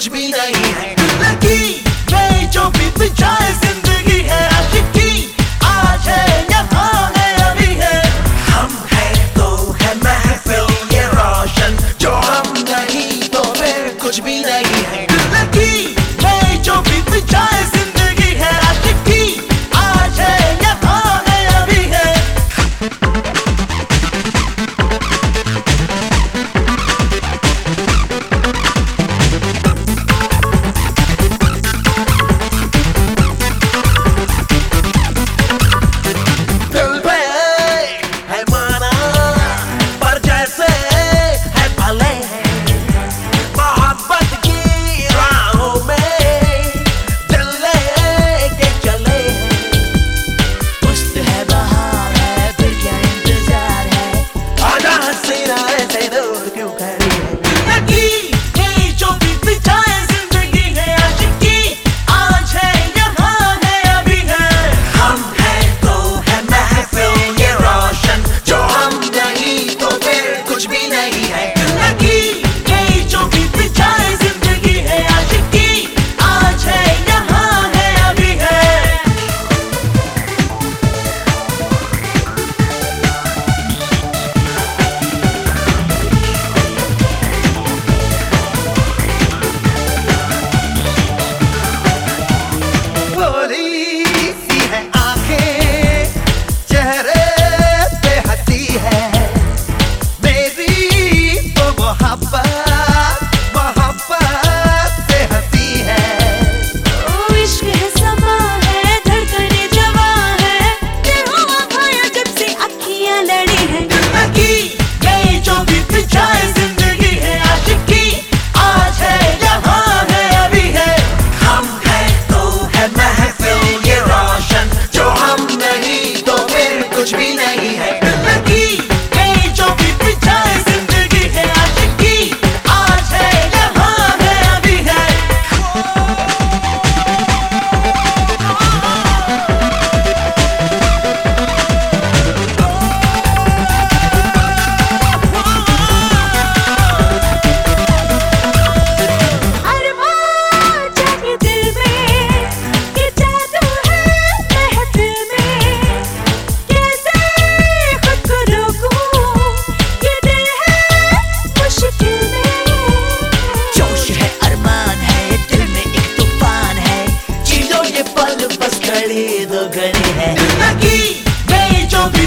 कुछ भी नहीं है। लगी गई जो बीत जाए, ज़िंदगी है की, आज है, यहाँ है, अभी है। हम है तो है महफिल, ये रोशन। जो हम नहीं तो फिर कुछ भी नहीं है।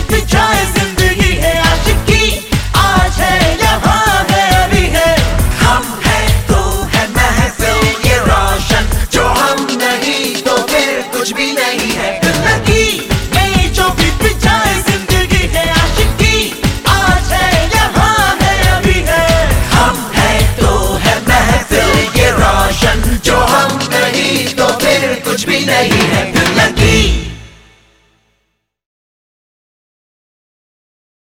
Bitch, is in.